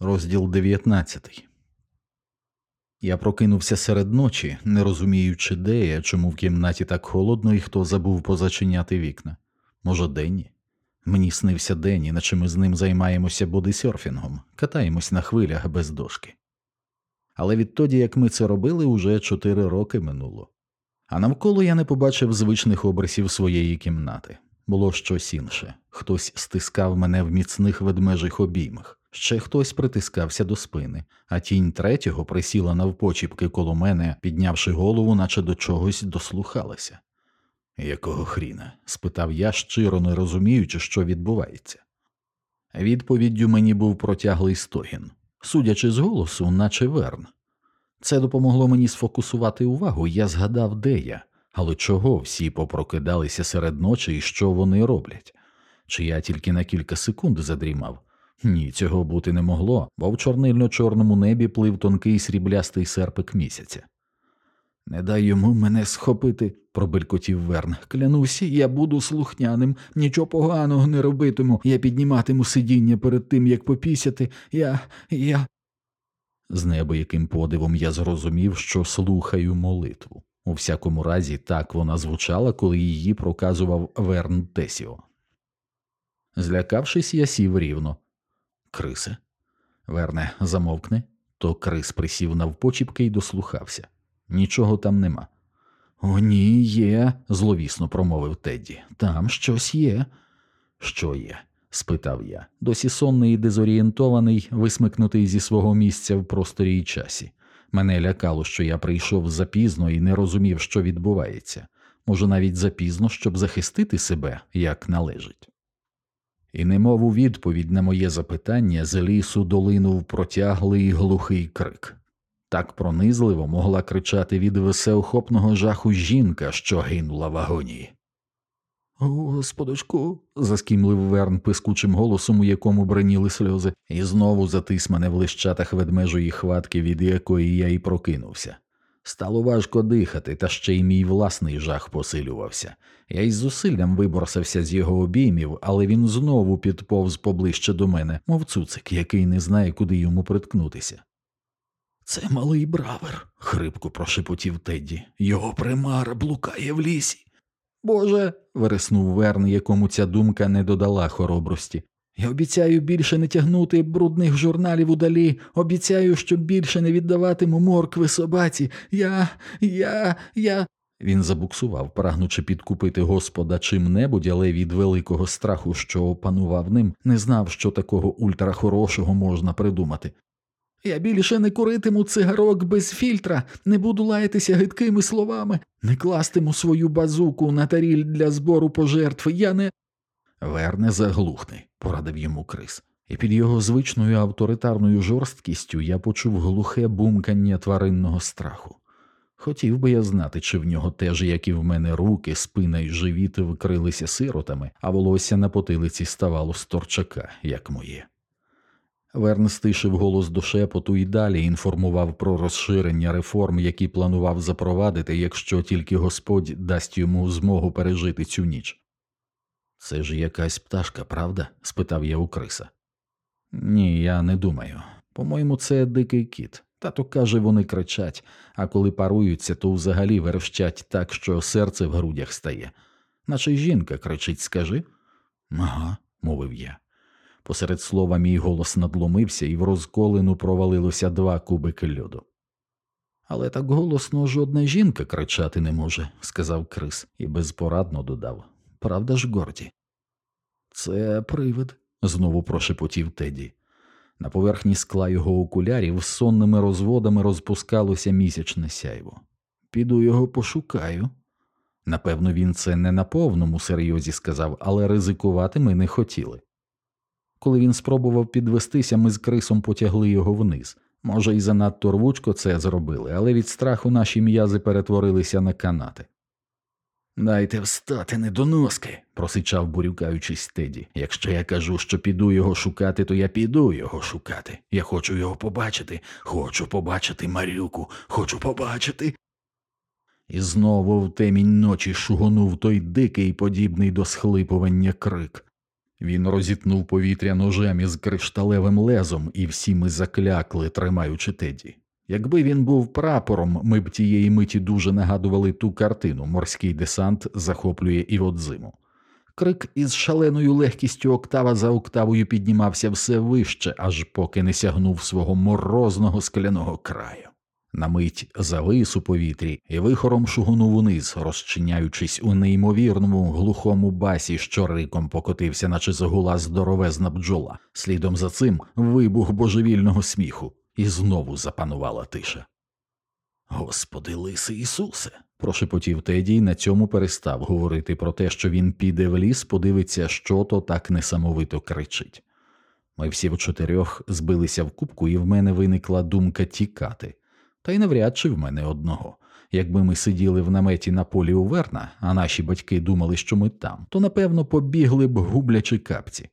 Розділ 19 Я прокинувся серед ночі, не розуміючи, де я, чому в кімнаті так холодно і хто забув позачиняти вікна. Може, Денні? Мені снився Денні, наче ми з ним займаємося бодисерфінгом, катаємось на хвилях без дошки. Але відтоді, як ми це робили, уже чотири роки минуло. А навколо я не побачив звичних обрисів своєї кімнати. Було щось інше хтось стискав мене в міцних ведмежих обіймах. Ще хтось притискався до спини, а тінь третього присіла навпочіпки коло мене, піднявши голову, наче до чогось дослухалася. Якого хріна? спитав я, щиро не розуміючи, що відбувається. Відповіддю мені був протяглий стогін, судячи з голосу, наче верн. Це допомогло мені сфокусувати увагу, я згадав, де я, але чого всі попрокидалися серед ночі і що вони роблять? Чи я тільки на кілька секунд задрімав? Ні, цього бути не могло, бо в чорнильно чорному небі плив тонкий сріблястий серпик місяця. Не дай йому мене схопити, пробелькотів Верн. Клянусь, я буду слухняним, нічого поганого не робитиму, я підніматиму сидіння перед тим, як попісяти. Я. я. З неабияким подивом я зрозумів, що слухаю молитву. У всякому разі, так вона звучала, коли її проказував Верн Тесіо. Злякавшись, я сів рівно. Крисе. Верне, замовкни, то Крис присів навпочіпки і дослухався. Нічого там нема. О, ні, є, зловісно промовив Тедді. Там щось є. Що є? спитав я, досі сонний і дезорієнтований, висмикнутий зі свого місця в просторі й часі. Мене лякало, що я прийшов запізно і не розумів, що відбувається, може, навіть запізно, щоб захистити себе як належить. І, немов у відповідь на моє запитання, з лісу долинув протяглий глухий крик. Так пронизливо могла кричати від весеохопного жаху жінка, що гинула в агонії. Господочку, заскімлив Верн пискучим голосом, у якому браніли сльози, і знову затис мене в лищатах ведмежої хватки, від якої я й прокинувся. Стало важко дихати, та ще й мій власний жах посилювався. Я із зусиллям виборсався з його обіймів, але він знову підповз поближче до мене, мов цуцик, який не знає, куди йому приткнутися. Це малий бравер, хрипко прошепотів Тедді. Його примара блукає в лісі. Боже. вириснув Верн, якому ця думка не додала хоробрості. Я обіцяю більше не тягнути брудних журналів удалі, обіцяю, що більше не віддаватиму моркви собаці. Я, я, я. Він забуксував, прагнучи підкупити господа чим-небудь, але від великого страху, що опанував ним, не знав, що такого ультрахорошого можна придумати. Я більше не куритиму цигарок без фільтра, не буду лаятися гидкими словами, не кластиму свою базуку на таріль для збору пожертв. Я не. Верне заглухни, порадив йому Крис, і під його звичною авторитарною жорсткістю я почув глухе бумкання тваринного страху. Хотів би я знати, чи в нього теж, як і в мене, руки, спина й живіт вкрилися сиротами, а волосся на потилиці ставало з торчака, як моє. Верн стишив голос до шепоту і далі інформував про розширення реформ, які планував запровадити, якщо тільки Господь дасть йому змогу пережити цю ніч. Це ж якась пташка, правда? спитав я у Криса. Ні, я не думаю. По-моєму, це дикий кіт. Тато каже, вони кричать, а коли паруються, то взагалі верещать так, що серце в грудях стає. Наче жінка кричить, скажи. Ага, мовив я. Посеред слова мій голос надломився, і в розколину провалилося два кубики льоду. Але так голосно жодна жінка кричати не може, сказав Крис і безпорадно додав. Правда ж, Горді? Це привид, знову прошепотів Теді. На поверхні скла його окулярів сонними розводами розпускалося місячне сяйво. Піду його пошукаю. Напевно, він це не на повному серйозі сказав, але ризикувати ми не хотіли. Коли він спробував підвестися, ми з крисом потягли його вниз. Може, і занадто рвучко це зробили, але від страху наші м'язи перетворилися на канати. Дайте встати, недоноски, просичав, бурюкаючись Теді. Якщо я кажу, що піду його шукати, то я піду його шукати. Я хочу його побачити, хочу побачити Марюку, хочу побачити. І знову в темінь ночі шугонув той дикий, подібний до схлипування крик. Він розітнув повітря ножем із кришталевим лезом, і всі ми заклякли, тримаючи теді. Якби він був прапором, ми б тієї миті дуже нагадували ту картину морський десант захоплює Іводзиму. Крик із шаленою легкістю октава за октавою піднімався все вище, аж поки не сягнув свого морозного скляного краю. На мить завис у повітрі і вихором шугунув униз, розчиняючись у неймовірному глухому басі, що риком покотився, наче загула здоровезна бджола. Слідом за цим вибух божевільного сміху, і знову запанувала тиша. Господи, лисий Ісусе. прошепотів Теді і на цьому перестав говорити про те, що він піде в ліс, подивиться, що то так несамовито кричить. Ми всі в чотирьох збилися в кубку, і в мене виникла думка тікати, та й навряд чи в мене одного. Якби ми сиділи в наметі на полі у Верна, а наші батьки думали, що ми там, то напевно побігли б гублячи капці.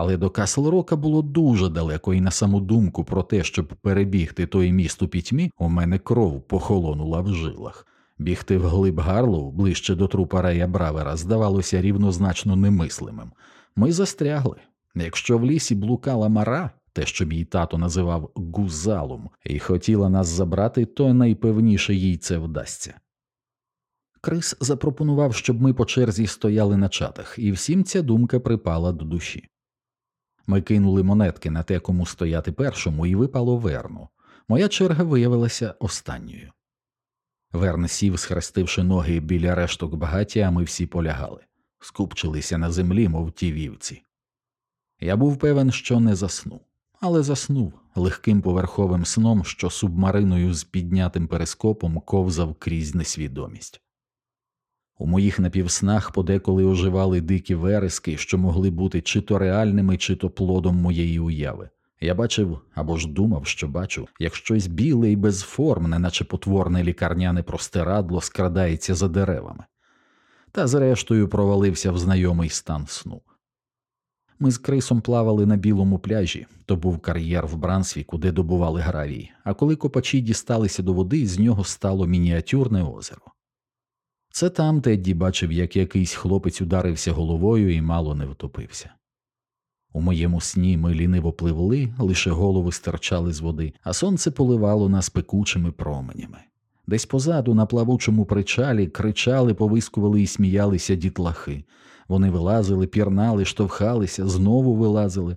Але до Каслрока було дуже далеко, і на саму думку про те, щоб перебігти той міст у пітьмі, у мене кров похолонула в жилах. Бігти вглиб Гарлоу, ближче до трупа Рея Бравера, здавалося рівнозначно немислимим. Ми застрягли. Якщо в лісі блукала мара, те, що мій тато називав гузалом, і хотіла нас забрати, то найпевніше їй це вдасться. Крис запропонував, щоб ми по черзі стояли на чатах, і всім ця думка припала до душі. Ми кинули монетки на те, кому стояти першому, і випало верну. Моя черга виявилася останньою. Верн сів, схрестивши ноги біля решток багаття, а ми всі полягали, скупчилися на землі, мов ті вівці. Я був певен, що не засну, але заснув легким поверховим сном, що субмариною з піднятим перископом ковзав крізь несвідомість. У моїх напівснах подеколи оживали дикі верески, що могли бути чи то реальними, чи то плодом моєї уяви. Я бачив або ж думав, що бачу, як щось біле і безформне, наче потворне лікарняне простирадло, скрадається за деревами, та зрештою провалився в знайомий стан сну. Ми з Крисом плавали на білому пляжі, то був кар'єр в Брансвіку, де добували гравій, а коли копачі дісталися до води, з нього стало мініатюрне озеро. Це там Тедді бачив, як якийсь хлопець ударився головою і мало не втопився. У моєму сні ми ліниво пливли, лише голови стирчали з води, а сонце поливало нас пекучими променями. Десь позаду, на плавучому причалі, кричали, повискували і сміялися дітлахи. Вони вилазили, пірнали, штовхалися, знову вилазили.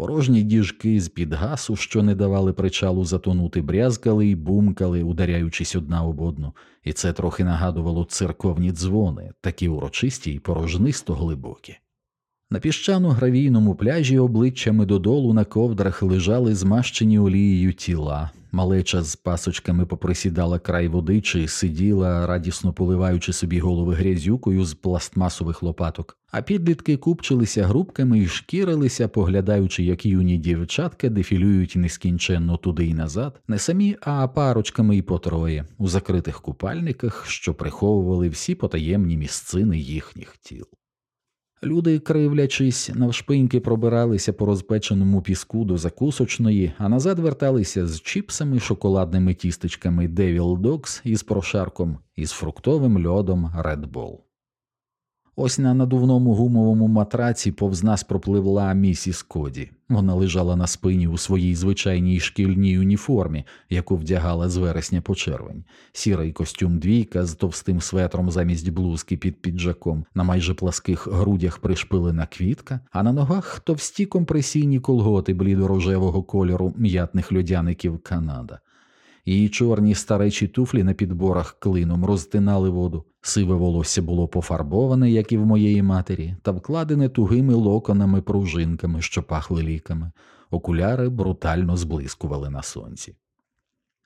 Порожні діжки з під гасу, що не давали причалу затонути, брязкали й бумкали, ударяючись одна об одну, і це трохи нагадувало церковні дзвони, такі урочисті й порожнисто глибокі. На піщано гравійному пляжі обличчями додолу на ковдрах лежали змащені олією тіла, малеча з пасочками поприсідала край води чи сиділа, радісно поливаючи собі голови грязюкою з пластмасових лопаток, а підлітки купчилися грубками і шкірилися, поглядаючи, як юні дівчатка дефілюють нескінченно туди й назад, не самі, а парочками й потроє, у закритих купальниках, що приховували всі потаємні місцини їхніх тіл. Люди, кривлячись, навшпиньки пробиралися по розпеченому піску до закусочної, а назад верталися з чіпсами, шоколадними тістечками Devil Dogs із прошарком і з фруктовим льодом Bull. Ось на надувному гумовому матраці повз нас пропливла місіс Коді. Вона лежала на спині у своїй звичайній шкільній уніформі, яку вдягала з вересня по червень, сірий костюм двійка з товстим светром замість блузки під піджаком, на майже пласких грудях пришпилена квітка, а на ногах товсті компресійні колготи блідорожевого кольору м'ятних льодяників Канада. Її чорні старечі туфлі на підборах клином розтинали воду, сиве волосся було пофарбоване, як і в моєї матері, та вкладене тугими локонами пружинками, що пахли ліками, окуляри брутально зблискували на сонці.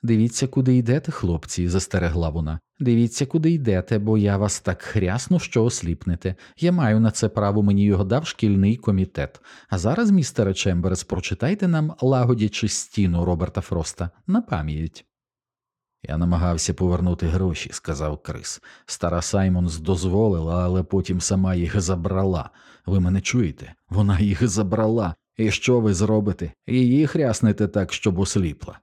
Дивіться, куди йдете, хлопці, застерегла вона. Дивіться, куди йдете, бо я вас так хрясну, що осліпнете. Я маю на це право, мені його дав шкільний комітет. А зараз, містере Чемберс, прочитайте нам, лагодячи стіну Роберта Фроста, на пам'ять. Я намагався повернути гроші, сказав Крис. Стара Саймонс дозволила, але потім сама їх забрала. Ви мене чуєте? Вона їх забрала. І що ви зробите? Її хряснете так, щоб осліпла.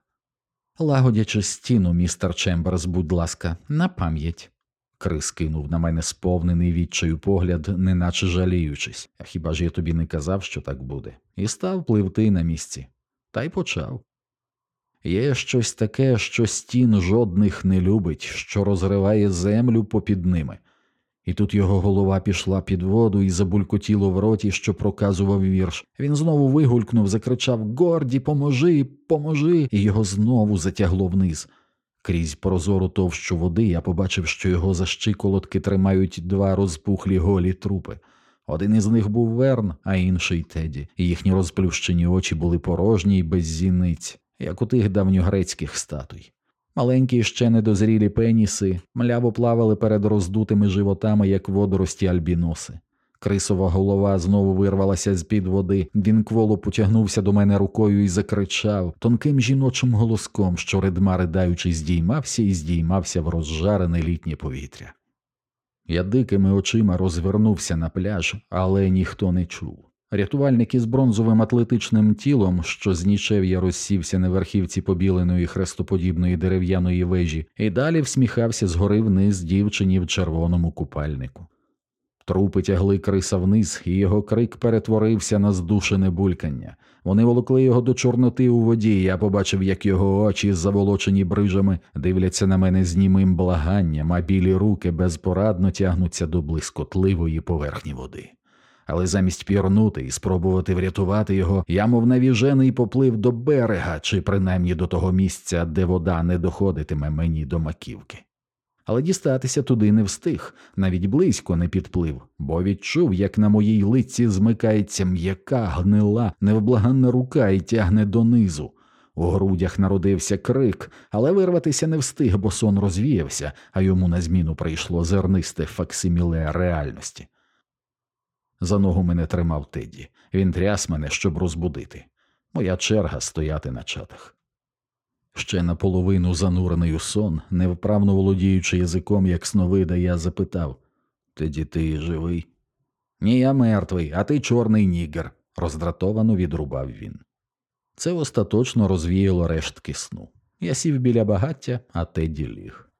Лагодячи стіну, містер Чемберс, будь ласка, на пам'ять. Крис кинув на мене сповнений відчаю погляд, неначе жаліючись. А хіба ж я тобі не казав, що так буде? І став пливти на місці. Та й почав. Є щось таке, що стін жодних не любить, що розриває землю попід ними. І тут його голова пішла під воду і забулькотіло в роті, що проказував вірш. Він знову вигулькнув, закричав Горді, поможи, поможи, і його знову затягло вниз. Крізь прозору товщу води я побачив, що його за щиколотки тримають два розпухлі голі трупи. Один із них був Верн, а інший Теді, і їхні розплющені очі були порожні й без зіниць, як у тих давньогрецьких статуй. Маленькі ще недозрілі пеніси мляво плавали перед роздутими животами, як водорості альбіноси. Крисова голова знову вирвалася з під води. Він кволо потягнувся до мене рукою і закричав тонким жіночим голоском, що редма ридаючи, здіймався і здіймався в розжарене літнє повітря. Я дикими очима розвернувся на пляж, але ніхто не чув. Рятувальник із бронзовим атлетичним тілом, що з нічев'я розсівся на верхівці побіленої хрестоподібної дерев'яної вежі, і далі всміхався згори вниз дівчині в червоному купальнику. Трупи тягли криса вниз, і його крик перетворився на здушене булькання. Вони волокли його до чорноти у воді. Я побачив, як його очі, заволочені брижами, дивляться на мене з німим благанням, а білі руки безпорадно тягнуться до блискотливої поверхні води. Але замість пірнути і спробувати врятувати його, я, мов навіжений, поплив до берега, чи принаймні до того місця, де вода не доходитиме мені до маківки. Але дістатися туди не встиг, навіть близько не підплив, бо відчув, як на моїй лиці змикається м'яка, гнила, невблаганна рука і тягне донизу. У грудях народився крик, але вирватися не встиг, бо сон розвіявся, а йому на зміну прийшло зернисте факсиміле реальності. За ногу мене тримав Тедді. Він тряс мене, щоб розбудити. Моя черга стояти на чатах. Ще наполовину занурений у сон, невправно володіючи язиком, як сновида, я запитав Теді ти живий? Ні, я мертвий, а ти чорний нігер, роздратовано відрубав він. Це остаточно розвіяло рештки сну. Я сів біля багаття, а Теді ліг.